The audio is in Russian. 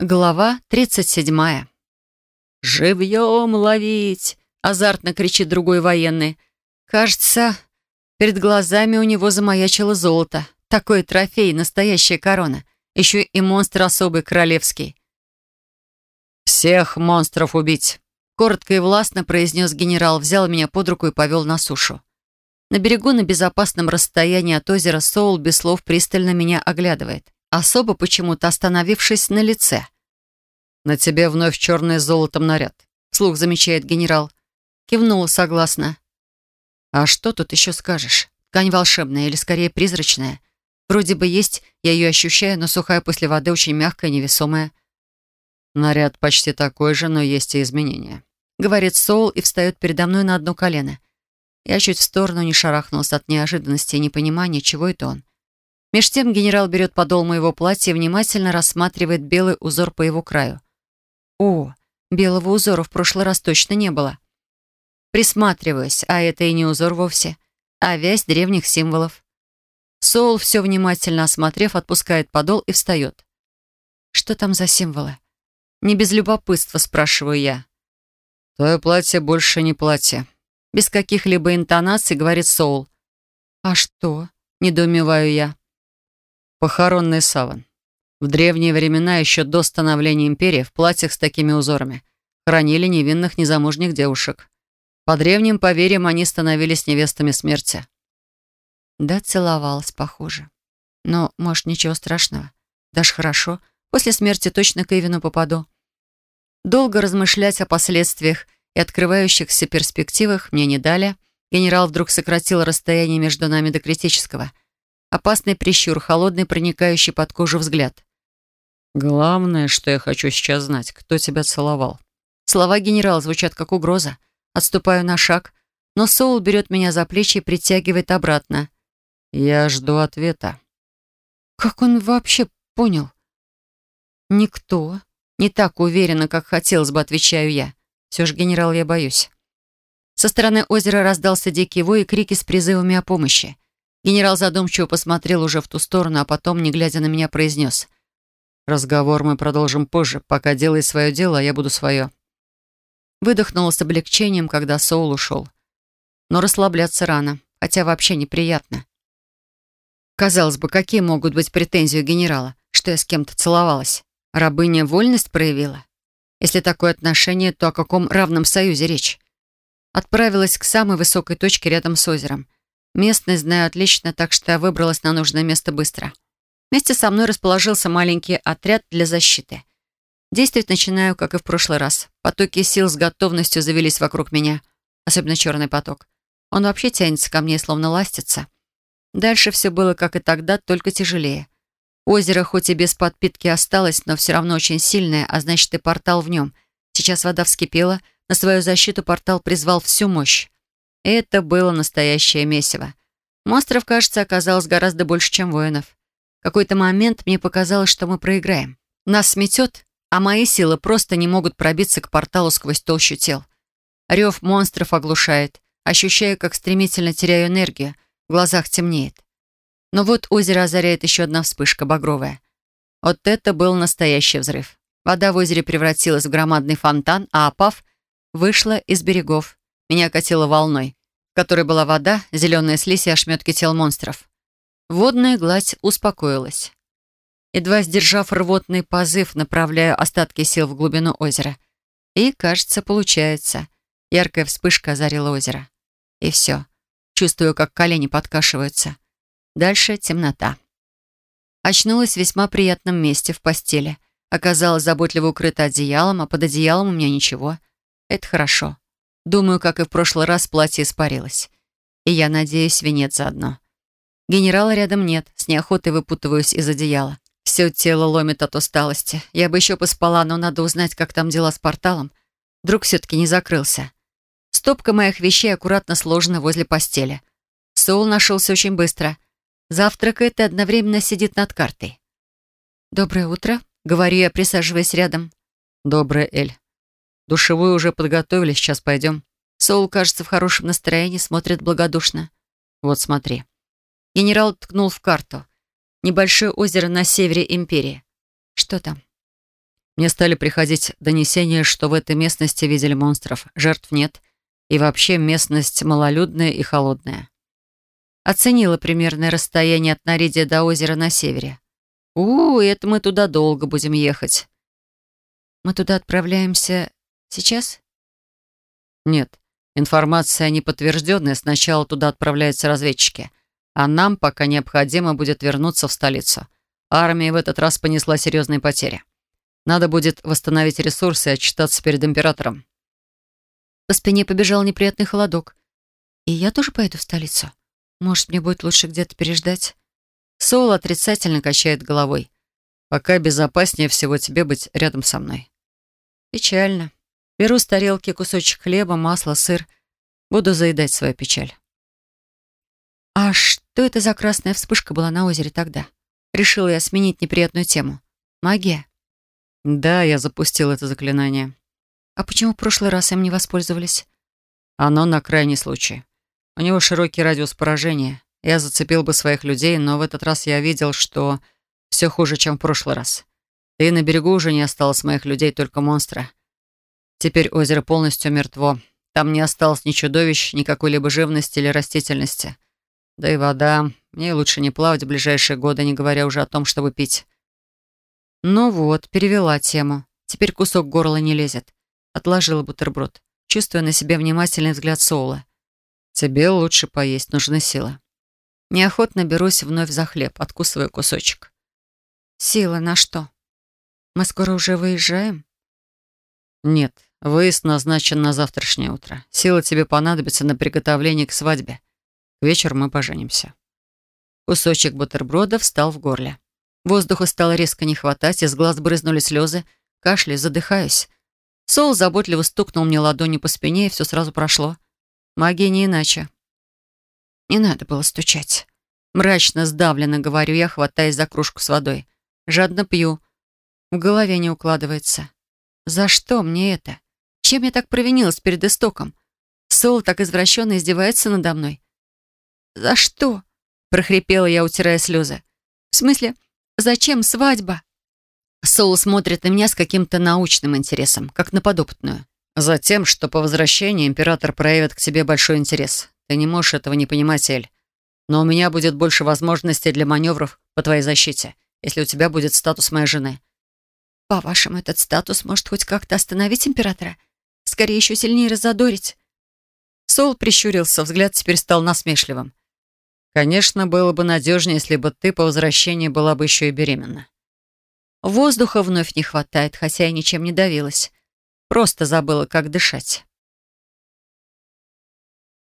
Глава 37. «Живьем ловить!» — азартно кричит другой военный. Кажется, перед глазами у него замаячило золото. Такой трофей, настоящая корона. Еще и монстр особый, королевский. «Всех монстров убить!» Коротко и властно произнес генерал, взял меня под руку и повел на сушу. На берегу на безопасном расстоянии от озера Соул без слов пристально меня оглядывает особо почему-то остановившись на лице. «На тебе вновь черный с золотом наряд», — вслух замечает генерал. Кивнула согласно. «А что тут еще скажешь? Ткань волшебная или скорее призрачная? Вроде бы есть, я ее ощущаю, но сухая после воды очень мягкая, невесомая». «Наряд почти такой же, но есть и изменения», — говорит Соул и встает передо мной на одно колено. Я чуть в сторону не шарахнулся от неожиданности и непонимания, чего это он. Меж тем генерал берет подол моего платья и внимательно рассматривает белый узор по его краю. О, белого узора в прошлый раз точно не было. Присматриваюсь, а это и не узор вовсе, а вязь древних символов. Соул, все внимательно осмотрев, отпускает подол и встает. Что там за символы? Не без любопытства спрашиваю я. Твое платье больше не платье. Без каких-либо интонаций говорит Соул. А что? Недоумеваю я. Похоронный саван. В древние времена, еще до становления империи, в платьях с такими узорами хранили невинных незамужних девушек. По древним поверьям они становились невестами смерти. Да, целовалась, похоже. Но, может, ничего страшного. Даже хорошо. После смерти точно к Эвину попаду. Долго размышлять о последствиях и открывающихся перспективах мне не дали. Генерал вдруг сократил расстояние между нами до критического — Опасный прищур, холодный, проникающий под кожу взгляд. «Главное, что я хочу сейчас знать, кто тебя целовал». Слова генерала звучат как угроза. Отступаю на шаг, но Соул берет меня за плечи и притягивает обратно. «Я жду ответа». Как он вообще понял? «Никто. Не так уверенно, как хотелось бы», отвечаю я. Все же, генерал, я боюсь. Со стороны озера раздался дикий вой и крики с призывами о помощи. Генерал задумчиво посмотрел уже в ту сторону, а потом, не глядя на меня, произнес. «Разговор мы продолжим позже. Пока делай свое дело, а я буду свое». Выдохнула с облегчением, когда Соул ушел. Но расслабляться рано, хотя вообще неприятно. Казалось бы, какие могут быть претензии у генерала, что я с кем-то целовалась? Рабыня вольность проявила? Если такое отношение, то о каком равном союзе речь? Отправилась к самой высокой точке рядом с озером — Местность знаю отлично, так что я выбралась на нужное место быстро. Вместе со мной расположился маленький отряд для защиты. Действовать начинаю, как и в прошлый раз. Потоки сил с готовностью завелись вокруг меня, особенно черный поток. Он вообще тянется ко мне, словно ластится. Дальше все было, как и тогда, только тяжелее. Озеро хоть и без подпитки осталось, но все равно очень сильное, а значит и портал в нем. Сейчас вода вскипела, на свою защиту портал призвал всю мощь. Это было настоящее месиво. Монстров, кажется, оказалось гораздо больше, чем воинов. В какой-то момент мне показалось, что мы проиграем. Нас сметет, а мои силы просто не могут пробиться к порталу сквозь толщу тел. Рев монстров оглушает. Ощущаю, как стремительно теряю энергию. В глазах темнеет. Но вот озеро озаряет еще одна вспышка, багровая. Вот это был настоящий взрыв. Вода в озере превратилась в громадный фонтан, а опав, вышла из берегов. Меня окатило волной, в которой была вода, зеленая слизь и ошметки тел монстров. Водная гладь успокоилась. Едва сдержав рвотный позыв, направляю остатки сил в глубину озера. И, кажется, получается. Яркая вспышка озарила озеро. И все. Чувствую, как колени подкашиваются. Дальше темнота. Очнулась в весьма приятном месте, в постели. Оказалась заботливо укрыта одеялом, а под одеялом у меня ничего. Это хорошо. Думаю, как и в прошлый раз, платье испарилось. И я надеюсь, венец заодно. Генерала рядом нет, с неохотой выпутываюсь из одеяла. Все тело ломит от усталости. Я бы еще поспала, но надо узнать, как там дела с порталом. Вдруг все-таки не закрылся. Стопка моих вещей аккуратно сложена возле постели. Соул нашелся очень быстро. Завтракает и одновременно сидит над картой. «Доброе утро», — говорю я, присаживаясь рядом. «Доброе, Эль. Душевую уже подготовили, сейчас пойдем. Соул, кажется, в хорошем настроении, смотрит благодушно. Вот смотри. Генерал ткнул в карту. Небольшое озеро на севере империи. Что там? Мне стали приходить донесения, что в этой местности видели монстров. Жертв нет. И вообще местность малолюдная и холодная. Оценила примерное расстояние от Наридия до озера на севере. у это мы туда долго будем ехать. Мы туда отправляемся сейчас? Нет. Информация неподтвержденная. Сначала туда отправляются разведчики. А нам пока необходимо будет вернуться в столицу. Армия в этот раз понесла серьезные потери. Надо будет восстановить ресурсы и отчитаться перед императором. По спине побежал неприятный холодок. И я тоже поеду в столицу? Может, мне будет лучше где-то переждать? Сол отрицательно качает головой. Пока безопаснее всего тебе быть рядом со мной. Печально. Беру с тарелки кусочек хлеба, масла, сыр. Буду заедать свою печаль. А что это за красная вспышка была на озере тогда? Решила я сменить неприятную тему. Магия? Да, я запустил это заклинание. А почему в прошлый раз им не воспользовались? Оно на крайний случай. У него широкий радиус поражения. Я зацепил бы своих людей, но в этот раз я видел, что все хуже, чем в прошлый раз. Да и на берегу уже не осталось моих людей, только монстры. Теперь озеро полностью мертво. Там не осталось ни чудовищ, ни какой-либо живности или растительности. Да и вода. Мне лучше не плавать в ближайшие годы, не говоря уже о том, чтобы пить. Ну вот, перевела тему. Теперь кусок горла не лезет. Отложила бутерброд, чувствуя на себе внимательный взгляд Соула. Тебе лучше поесть, нужны силы. Неохотно берусь вновь за хлеб, откусываю кусочек. Силы на что? Мы скоро уже выезжаем? Нет, выезд назначен на завтрашнее утро. Силы тебе понадобятся на приготовление к свадьбе. К вечеру мы поженимся. Кусочек бутерброда встал в горле. Воздуха стало резко не хватать, из глаз брызнули слезы, кашляю, задыхаюсь. Сол заботливо стукнул мне ладонью по спине, и все сразу прошло. Магия не иначе. Не надо было стучать. Мрачно, сдавленно говорю я, хватаясь за кружку с водой. Жадно пью. В голове не укладывается. За что мне это? Чем я так провинилась перед истоком? Сол так извращенно издевается надо мной. «За что?» — прохрипела я, утирая слезы. «В смысле, зачем свадьба?» Соул смотрит на меня с каким-то научным интересом, как на подопытную. «Затем, что по возвращении император проявит к тебе большой интерес. Ты не можешь этого не понимать, Эль. Но у меня будет больше возможностей для маневров по твоей защите, если у тебя будет статус моей жены». «По-вашему, этот статус может хоть как-то остановить императора? Скорее, еще сильнее разодорить?» Сол прищурился, взгляд теперь стал насмешливым. Конечно, было бы надежнее, если бы ты по возвращении была бы еще и беременна. Воздуха вновь не хватает, хотя я ничем не давилась. Просто забыла, как дышать.